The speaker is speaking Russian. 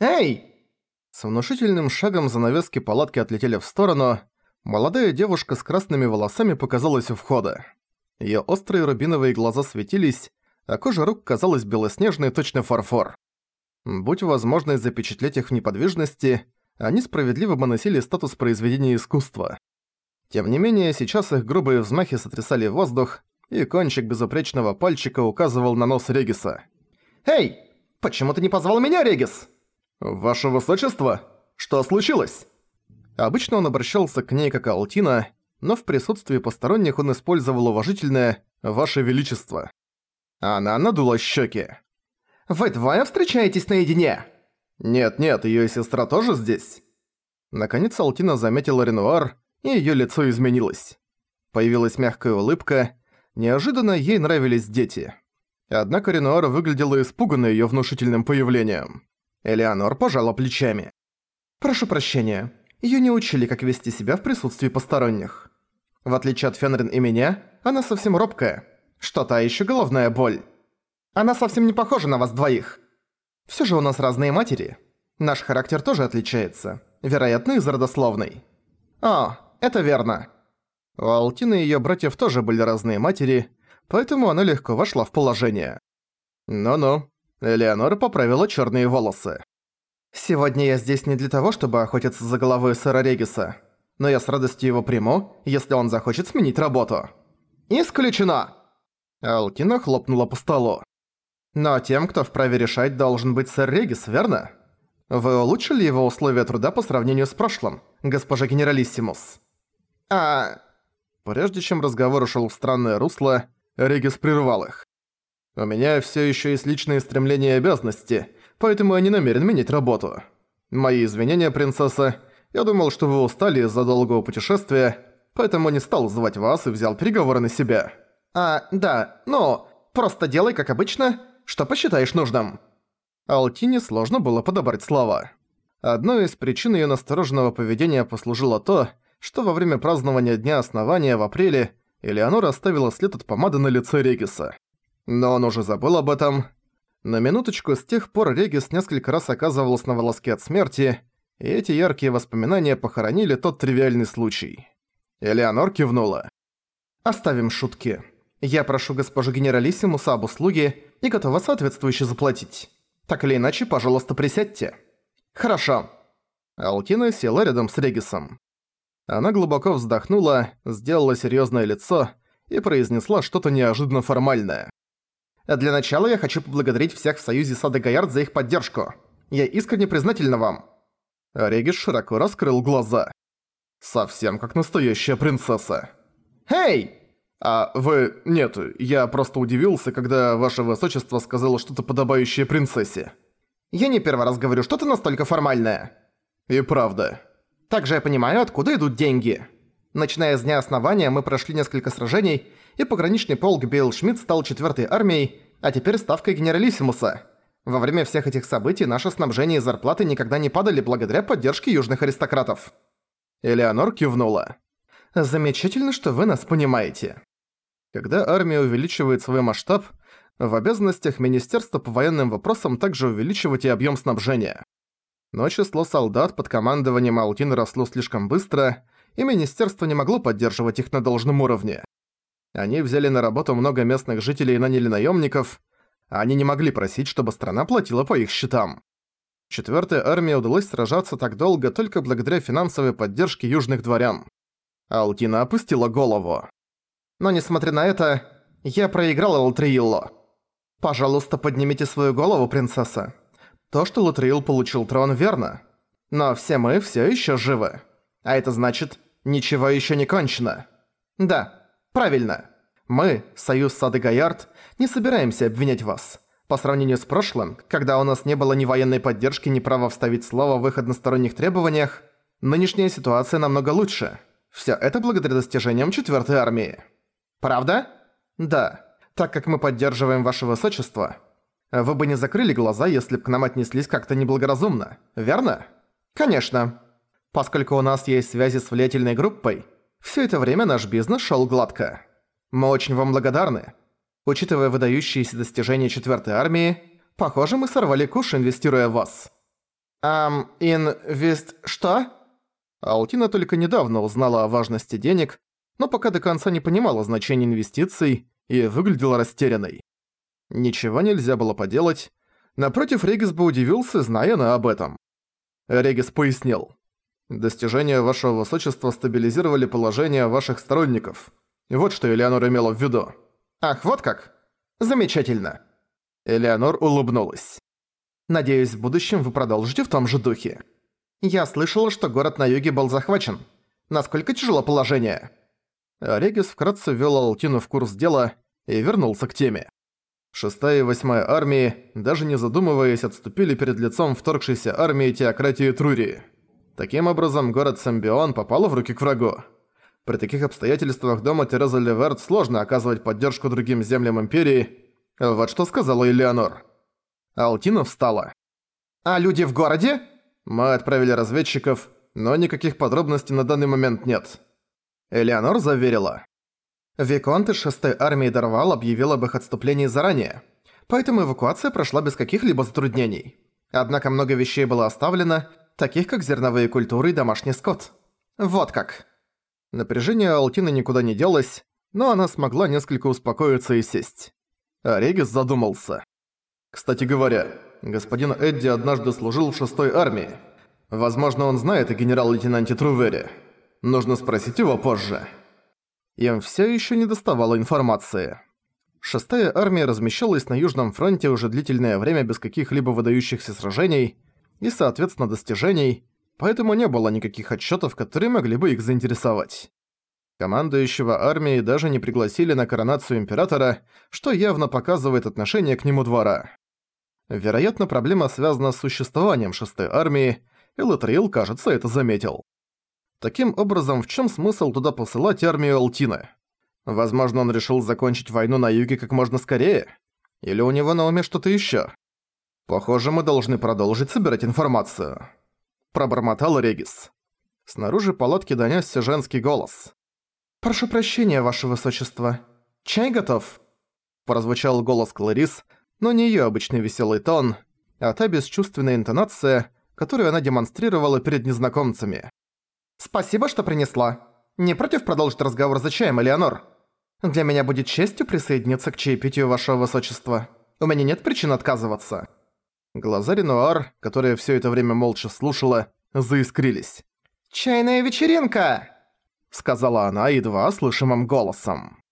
«Эй!» С внушительным шагом занавески палатки отлетели в сторону. Молодая девушка с красными волосами показалась у входа. Её острые рубиновые глаза светились, а кожа рук казалась белоснежной, точно фарфор. Будь возможность запечатлеть их в неподвижности, они справедливо бы носили статус произведения искусства. Тем не менее, сейчас их грубые взмахи сотрясали воздух, и кончик безупречного пальчика указывал на нос Региса. «Эй! Почему ты не позвал меня, Регис?» «Ваше высочество, что случилось?» Обычно он обращался к ней как Алтина, но в присутствии посторонних он использовал уважительное «Ваше Величество». Она надула щеки. «Вы двое встречаетесь наедине?» «Нет-нет, её сестра тоже здесь?» Наконец Алтина заметила Ренуар, и её лицо изменилось. Появилась мягкая улыбка. Неожиданно ей нравились дети. Однако Ренуар выглядела испуганной её внушительным появлением. Элеонор пожала плечами. «Прошу прощения, её не учили, как вести себя в присутствии посторонних. В отличие от Фенрин и меня, она совсем робкая. Что-то ещё головная боль. Она совсем не похожа на вас двоих. Всё же у нас разные матери. Наш характер тоже отличается. Вероятно, из родословной. О, это верно. У Алтины и её братьев тоже были разные матери, поэтому она легко вошла в положение. Ну-ну, Элеонора поправила чёрные волосы. «Сегодня я здесь не для того, чтобы охотиться за головой сэра Региса, но я с радостью его приму, если он захочет сменить работу». «Исключено!» Алтина хлопнула по столу. «Но тем, кто вправе решать, должен быть сэр Регис, верно? Вы улучшили его условия труда по сравнению с прошлым, госпожа Генералиссимус?» «А...» Прежде чем разговор ушёл в странное русло, Регис прервал их. У меня все еще есть личные стремления и обязанности, поэтому я не намерен менять работу. Мои извинения, принцесса. Я думал, что вы устали из-за долгого путешествия, поэтому не стал звать вас и взял переговоры на себя. А, да, ну, просто делай как обычно, что посчитаешь нужным. Алтине сложно было подобрать слова. Одной из причин её настороженного поведения послужило то, что во время празднования Дня Основания в апреле Элеонора оставила след от помады на лице Региса. Но он уже забыл об этом. На минуточку с тех пор Регис несколько раз оказывался на волоске от смерти, и эти яркие воспоминания похоронили тот тривиальный случай. Элеонор кивнула. «Оставим шутки. Я прошу госпожу генералиссимуса об услуге и готова соответствующе заплатить. Так или иначе, пожалуйста, присядьте». «Хорошо». Алтина села рядом с Регисом. Она глубоко вздохнула, сделала серьёзное лицо и произнесла что-то неожиданно формальное. Для начала я хочу поблагодарить всех в Союзе Сада Гаярд за их поддержку. Я искренне признательна вам». Регис широко раскрыл глаза. «Совсем как настоящая принцесса». «Эй!» «А вы... Нет, я просто удивился, когда ваше высочество сказало что-то подобающее принцессе». «Я не первый раз говорю что-то настолько формальное». «И правда». «Также я понимаю, откуда идут деньги». Начиная с дня основания, мы прошли несколько сражений, и пограничный полк Билл Шмидт стал четвертой армией, а теперь ставкой генералиссимуса. Во время всех этих событий наше снабжение и зарплаты никогда не падали благодаря поддержке южных аристократов. Элеонор кивнула. «Замечательно, что вы нас понимаете». Когда армия увеличивает свой масштаб, в обязанностях Министерства по военным вопросам также увеличивать и объем снабжения. Но число солдат под командованием Алтины росло слишком быстро, и Министерство не могло поддерживать их на должном уровне. Они взяли на работу много местных жителей и наняли наемников, они не могли просить, чтобы страна платила по их счетам. Четвёртой армии удалось сражаться так долго только благодаря финансовой поддержке южных дворян. Алтина опустила голову. Но несмотря на это, я проиграла Латриилло. Пожалуйста, поднимите свою голову, принцесса. То, что Латриил получил трон, верно. Но все мы все еще живы. А это значит, ничего еще не кончено. Да, правильно. Мы, Союз Сады Гаярд, не собираемся обвинять вас. По сравнению с прошлым, когда у нас не было ни военной поддержки, ни права вставить слово в их односторонних требованиях, нынешняя ситуация намного лучше. Всё это благодаря достижениям 4 армии. Правда? Да. Так как мы поддерживаем ваше высочество, вы бы не закрыли глаза, если бы к нам отнеслись как-то неблагоразумно, верно? Конечно. Поскольку у нас есть связи с влиятельной группой, все это время наш бизнес шел гладко. Мы очень вам благодарны. Учитывая выдающиеся достижения 4 армии, похоже, мы сорвали куш, инвестируя в вас. «Ам, инвест... что?» Алтина только недавно узнала о важности денег, но пока до конца не понимала значения инвестиций и выглядела растерянной. Ничего нельзя было поделать. Напротив, Регис бы удивился, зная она об этом. Регис пояснил. «Достижения вашего высочества стабилизировали положение ваших сторонников. Вот что Элеонор имела в виду». «Ах, вот как? Замечательно!» Элеонор улыбнулась. «Надеюсь, в будущем вы продолжите в том же духе. Я слышала, что город на юге был захвачен. Насколько тяжело положение?» Регис вкратце ввёл Алтину в курс дела и вернулся к теме. Шестая и восьмая армии, даже не задумываясь, отступили перед лицом вторгшейся армии теократии Трурии. Таким образом, город Самбион попал в руки к врагу. При таких обстоятельствах дома Тереза Леверт сложно оказывать поддержку другим землям Империи. Вот что сказала Элеонор. Алтина встала. «А люди в городе?» Мы отправили разведчиков, но никаких подробностей на данный момент нет. Элеонор заверила. Виконт 6 армии Дарвал объявил об их отступлении заранее, поэтому эвакуация прошла без каких-либо затруднений. Однако много вещей было оставлено, таких как зерновые культуры и домашний скот. Вот как. Напряжение Алтины никуда не делось, но она смогла несколько успокоиться и сесть. А Регис задумался. Кстати говоря, господин Эдди однажды служил в шестой армии. Возможно, он знает о генерал-лейтенанте Трувере. Нужно спросить его позже. Им все еще не доставало информации. Шестая армия размещалась на Южном фронте уже длительное время без каких-либо выдающихся сражений и, соответственно, достижений, поэтому не было никаких отчетов, которые могли бы их заинтересовать. Командующего армией даже не пригласили на коронацию императора, что явно показывает отношение к нему двора. Вероятно, проблема связана с существованием шестой армии, и Латрил, кажется, это заметил. Таким образом, в чем смысл туда посылать армию Алтины? Возможно, он решил закончить войну на юге как можно скорее? Или у него на уме что-то еще? Похоже, мы должны продолжить собирать информацию. Пробормотал Регис. Снаружи палатки донёсся женский голос. «Прошу прощения, ваше высочество. Чай готов?» Прозвучал голос Кларис, но не её обычный веселый тон, а та бесчувственная интонация, которую она демонстрировала перед незнакомцами. «Спасибо, что принесла. Не против продолжить разговор за чаем, Элеонор? Для меня будет честью присоединиться к чаепитию вашего высочества. У меня нет причин отказываться». Глаза Ренуар, которая всё это время молча слушала, заискрились. «Чайная вечеринка!» сказала она едва слышимым голосом.